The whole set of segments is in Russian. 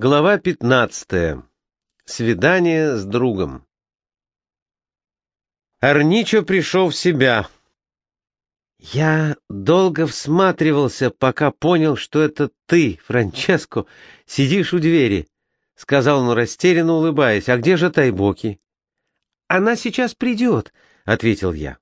Глава 15. Свидание с другом. Арничо пришел в себя. Я долго всматривался, пока понял, что это ты, Франческо, сидишь у двери, — сказал он растерянно, улыбаясь. — А где же Тайбоки? — Она сейчас придет, — ответил я.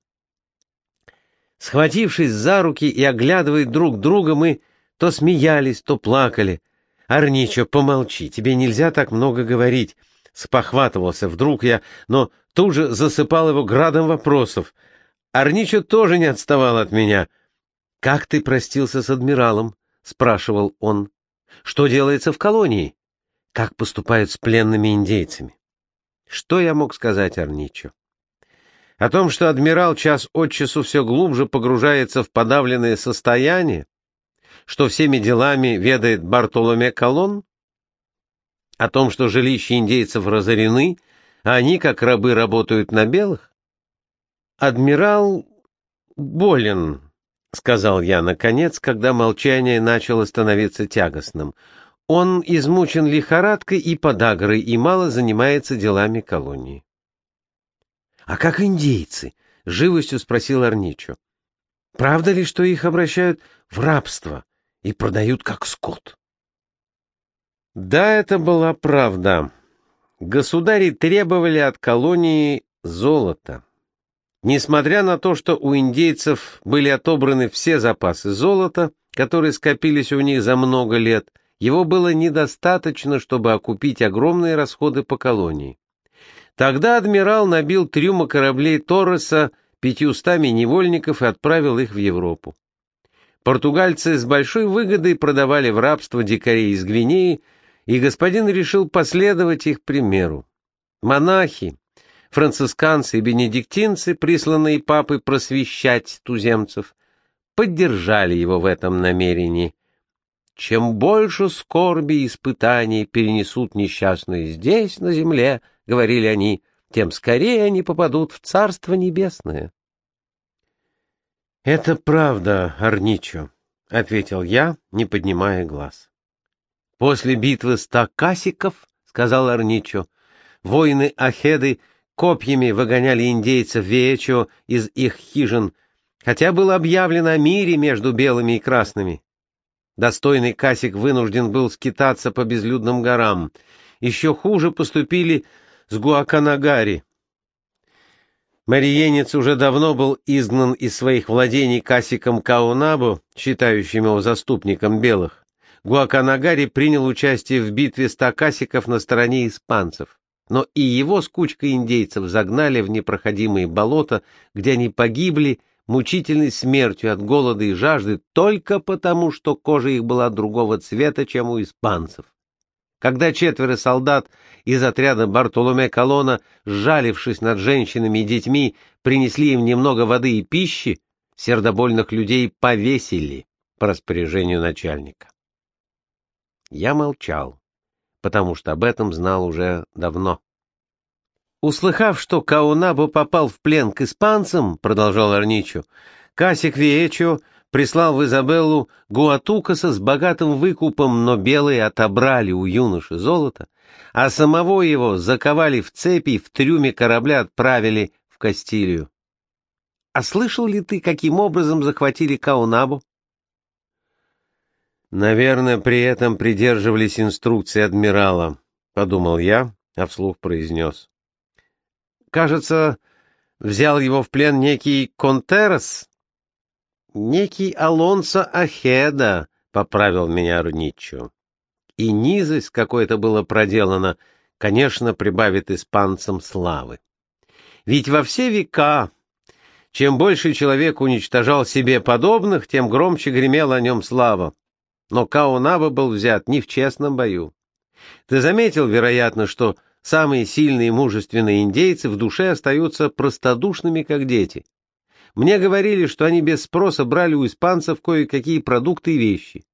Схватившись за руки и оглядывая друг друга, мы то смеялись, то плакали. «Арничо, помолчи, тебе нельзя так много говорить», — спохватывался вдруг я, но тут же засыпал его градом вопросов. Арничо тоже не отставал от меня. «Как ты простился с адмиралом?» — спрашивал он. «Что делается в колонии? Как поступают с пленными индейцами?» Что я мог сказать Арничо? О том, что адмирал час от часу все глубже погружается в подавленное состояние, что всеми делами ведает Бартоломе Колон? О том, что жилища индейцев разорены, а они, как рабы, работают на белых? Адмирал болен, — сказал я, наконец, когда молчание начало становиться тягостным. Он измучен лихорадкой и подагрой и мало занимается делами колонии. — А как индейцы? — живостью спросил Арничо. — Правда ли, что их обращают в рабство? И продают как скот. Да, это была правда. Государи требовали от колонии золота. Несмотря на то, что у индейцев были отобраны все запасы золота, которые скопились у них за много лет, его было недостаточно, чтобы окупить огромные расходы по колонии. Тогда адмирал набил трюмы кораблей Торреса пятьюстами невольников и отправил их в Европу. Португальцы с большой выгодой продавали в рабство дикарей из Гвинеи, и господин решил последовать их примеру. Монахи, францисканцы и бенедиктинцы, присланные папой просвещать туземцев, поддержали его в этом намерении. Чем больше скорби и испытаний перенесут несчастные здесь, на земле, — говорили они, — тем скорее они попадут в Царство Небесное. «Это правда, Арничо», — ответил я, не поднимая глаз. «После битвы ста касиков, — сказал Арничо, — воины Ахеды копьями выгоняли индейцев Веечо из их хижин, хотя было объявлено о мире между белыми и красными. Достойный Касик вынужден был скитаться по безлюдным горам. Еще хуже поступили с Гуаканагари, Мариенец уже давно был изгнан из своих владений Касиком Каунабу, считающим его заступником белых. Гуаканагари принял участие в битве ста касиков на стороне испанцев, но и его с кучкой индейцев загнали в непроходимые болота, где они погибли мучительной смертью от голода и жажды только потому, что кожа их была другого цвета, чем у испанцев. Когда четверо солдат из отряда Бартоломе Колона, сжалившись над женщинами и детьми, принесли им немного воды и пищи, сердобольных людей повесили по распоряжению начальника. Я молчал, потому что об этом знал уже давно. Услыхав, что Каунабо попал в плен к испанцам, продолжал Арничо, Касик Виечо прислал в Изабеллу Гуатукаса с богатым выкупом, но белые отобрали у юноши золото, а самого его заковали в цепи и в трюме корабля отправили в Кастилию. А слышал ли ты, каким образом захватили Каунабу? Наверное, при этом придерживались инструкции адмирала, подумал я, а вслух произнес. Кажется, взял его в плен некий Контерас, «Некий Алонсо Ахеда», — поправил меня Руниччо. И низость какой-то было проделано, конечно, прибавит испанцам славы. Ведь во все века, чем больше человек уничтожал себе подобных, тем громче гремела о нем слава. Но Каунаба был взят не в честном бою. Ты заметил, вероятно, что самые сильные и мужественные индейцы в душе остаются простодушными, как дети. Мне говорили, что они без спроса брали у испанцев кое-какие продукты и вещи.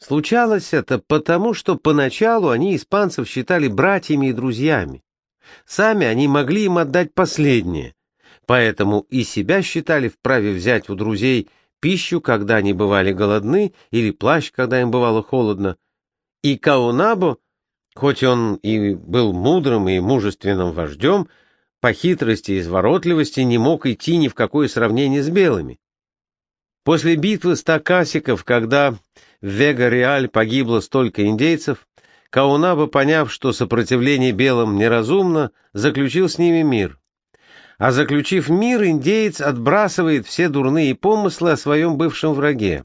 Случалось это потому, что поначалу они испанцев считали братьями и друзьями. Сами они могли им отдать последнее, поэтому и себя считали вправе взять у друзей пищу, когда они бывали голодны, или плащ, когда им бывало холодно. И Каунабо хоть он и был мудрым и мужественным вождем, по хитрости и изворотливости не мог идти ни в какое сравнение с белыми. После битвы ста касиков, когда в Вега-Реаль погибло столько индейцев, Каунаба, поняв, что сопротивление белым неразумно, заключил с ними мир. А заключив мир, индеец отбрасывает все дурные помыслы о своем бывшем враге.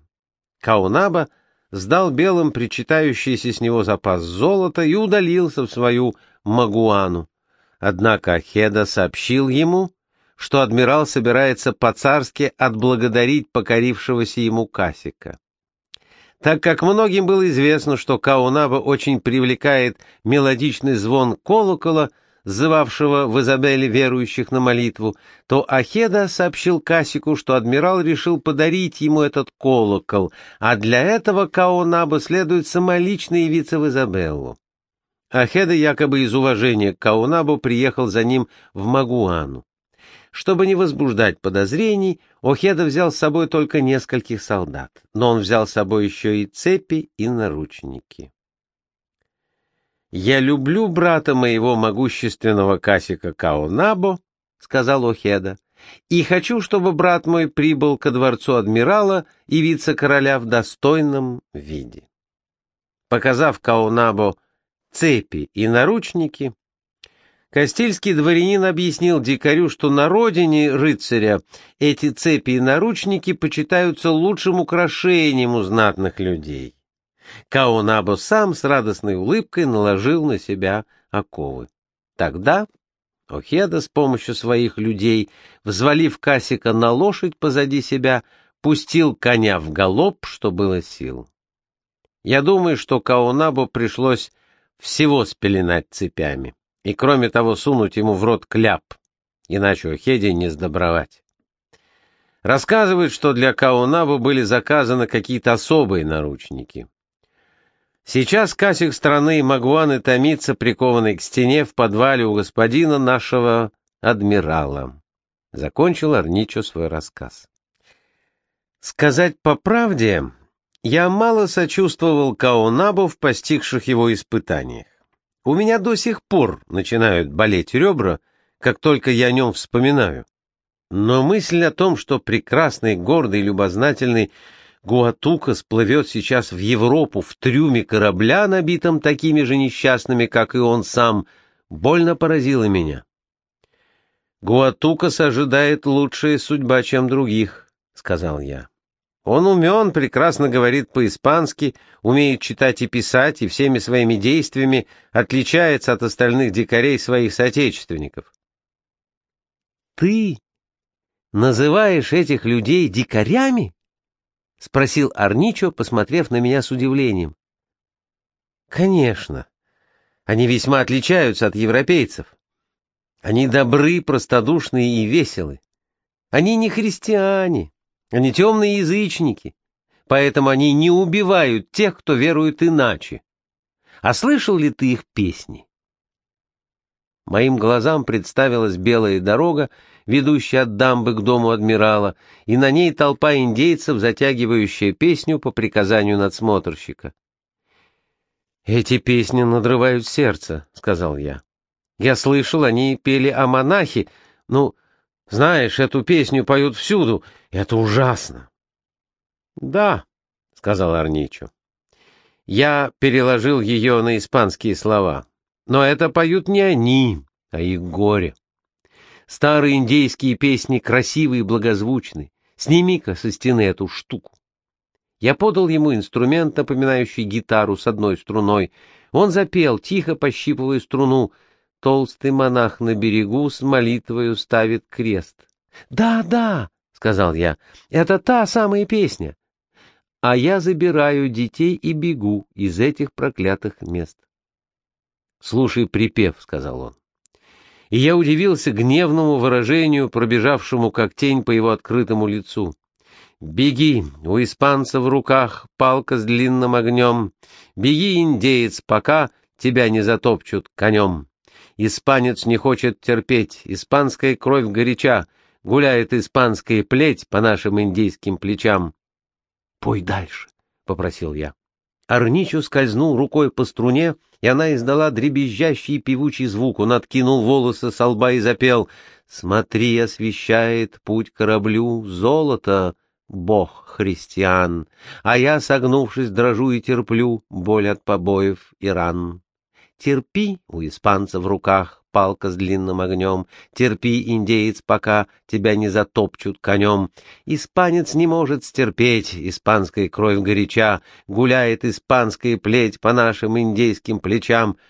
Каунаба сдал белым причитающийся с него запас золота и удалился в свою Магуану. Однако Хеда сообщил ему, что адмирал собирается по-царски отблагодарить покорившегося ему Касика. Так как многим было известно, что Каунаба очень привлекает мелодичный звон колокола, зывавшего в Изабеле верующих на молитву, то Ахеда сообщил Касику, что адмирал решил подарить ему этот колокол, а для этого Каунаба следует самолично явиться в Изабеллу. Ахеда якобы из уважения к Каунабу приехал за ним в Магуану. Чтобы не возбуждать подозрений, Охеда взял с собой только нескольких солдат, но он взял с собой еще и цепи и наручники. «Я люблю брата моего могущественного Касика Каонабо», — сказал Охеда, — «и хочу, чтобы брат мой прибыл ко дворцу адмирала и вице-короля в достойном виде». Показав Каонабо цепи и наручники, Кастильский дворянин объяснил дикарю, что на родине рыцаря эти цепи и наручники почитаются лучшим украшением у знатных людей. Каонабо сам с радостной улыбкой наложил на себя оковы. Тогда Охеда с помощью своих людей, взвалив Касика на лошадь позади себя, пустил коня в галоп, что было сил. Я думаю, что Каонабо пришлось всего спеленать цепями и, кроме того, сунуть ему в рот кляп, иначе у Хеди не сдобровать. Рассказывают, что для Каунабу были заказаны какие-то особые наручники. Сейчас Касик страны Магуаны томится, прикованный к стене в подвале у господина нашего адмирала. Закончил Арничо свой рассказ. Сказать по правде, я мало сочувствовал Каунабу в постигших его испытаниях. У меня до сих пор начинают болеть ребра, как только я о нем вспоминаю. Но мысль о том, что прекрасный, гордый, любознательный Гуатука сплывет сейчас в Европу в трюме корабля, набитом такими же несчастными, как и он сам, больно поразила меня. «Гуатукас ожидает лучшая судьба, чем других», — сказал я. Он умен, прекрасно говорит по-испански, умеет читать и писать, и всеми своими действиями отличается от остальных дикарей своих соотечественников. «Ты называешь этих людей дикарями?» — спросил Арничо, посмотрев на меня с удивлением. «Конечно. Они весьма отличаются от европейцев. Они добры, простодушные и веселы. Они не христиане, они темные язычники, поэтому они не убивают тех, кто верует иначе. А слышал ли ты их песни? Моим глазам представилась белая дорога, ведущая от дамбы к дому адмирала, и на ней толпа индейцев, затягивающая песню по приказанию надсмотрщика. «Эти песни надрывают сердце», — сказал я. «Я слышал, они пели о монахе, ну, знаешь, эту песню поют всюду. Это ужасно. — Да, — сказал Арничо. Я переложил ее на испанские слова. Но это поют не они, а их горе. Старые индейские песни красивые и благозвучны. Сними-ка со стены эту штуку. Я подал ему инструмент, напоминающий гитару с одной струной. Он запел, тихо пощипывая струну — толстый монах на берегу с молитвою ставит крест. «Да, да!» — сказал я. «Это та самая песня!» А я забираю детей и бегу из этих проклятых мест. «Слушай припев», — сказал он. И я удивился гневному выражению, пробежавшему как тень по его открытому лицу. «Беги, у испанца в руках палка с длинным огнем. Беги, индеец, пока тебя не затопчут конем». Испанец не хочет терпеть, испанская кровь горяча, гуляет испанская плеть по нашим индийским плечам. — Пой дальше, — попросил я. Арничу скользнул рукой по струне, и она издала дребезжащий певучий звук. Он откинул волосы со лба и запел «Смотри, освещает путь кораблю золото, Бог христиан, а я, согнувшись, дрожу и терплю боль от побоев и ран». Терпи, у испанца в руках палка с длинным огнем, терпи, индеец, пока тебя не затопчут конем. Испанец не может стерпеть, испанская кровь горяча, гуляет испанская плеть по нашим индейским плечам —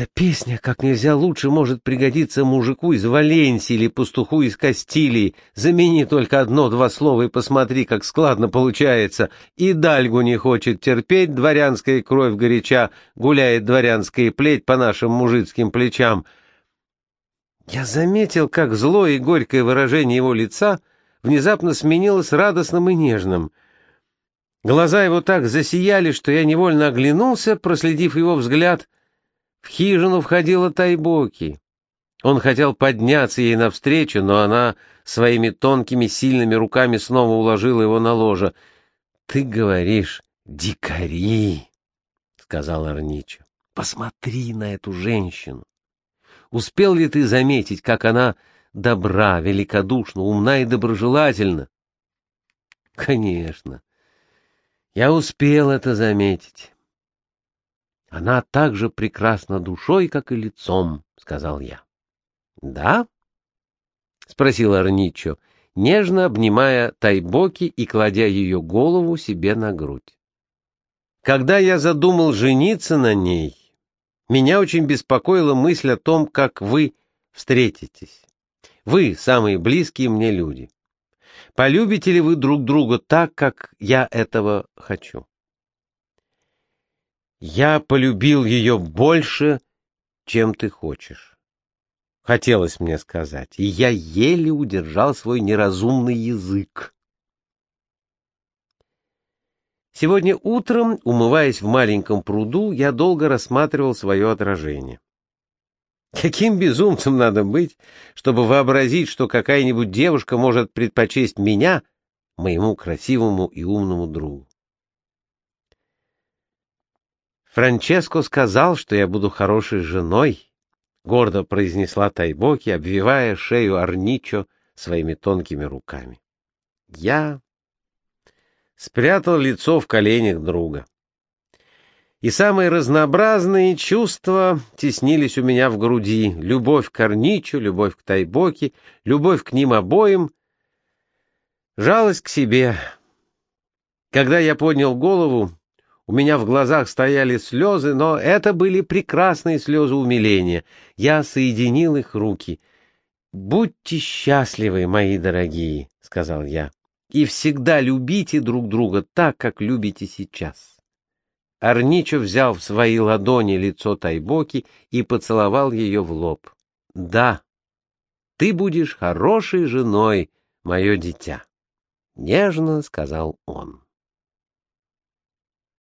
эта песня как нельзя лучше может пригодиться мужику из Валенсии или пастуху из Кастилии. Замени только одно-два слова и посмотри, как складно получается. И дальгу не хочет терпеть, дворянская кровь горяча, гуляет дворянская плеть по нашим мужицким плечам. Я заметил, как злое и горькое выражение его лица внезапно сменилось радостным и нежным. Глаза его так засияли, что я невольно оглянулся, проследив его взгляд — в хижину входила Тайбоки. Он хотел подняться ей навстречу, но она своими тонкими сильными руками снова уложила его на ложе. — Ты говоришь, дикари, — сказал Арничо. — Посмотри на эту женщину. Успел ли ты заметить, как она добра, великодушна, умна и доброжелательна? — Конечно. Я успел это заметить. Она так же прекрасна душой, как и лицом, — сказал я. — Да? — спросил Арничо, нежно обнимая Тайбоки и кладя ее голову себе на грудь. Когда я задумал жениться на ней, меня очень беспокоила мысль о том, как вы встретитесь. Вы — самые близкие мне люди. Полюбите ли вы друг друга так, как я этого хочу? Я полюбил ее больше, чем ты хочешь. Хотелось мне сказать, и я еле удержал свой неразумный язык. Сегодня утром, умываясь в маленьком пруду, я долго рассматривал свое отражение. Каким безумцем надо быть, чтобы вообразить, что какая-нибудь девушка может предпочесть меня, моему красивому и умному другу? Франческо сказал, что я буду хорошей женой, — гордо произнесла Тайбоки, обвивая шею Арничо своими тонкими руками. Я спрятал лицо в коленях друга. И самые разнообразные чувства теснились у меня в груди. Любовь к Арничу, любовь к Тайбоке, любовь к ним обоим, жалость к себе. Когда я поднял голову, у меня в глазах стояли слезы, но это были прекрасные слезы умиления. Я соединил их руки. «Будьте счастливы, мои дорогие», — сказал я, — «и всегда любите друг друга так, как любите сейчас». Арничо взял в свои ладони лицо Тайбоки и поцеловал ее в лоб. «Да, ты будешь хорошей женой, мое дитя», — нежно сказал он.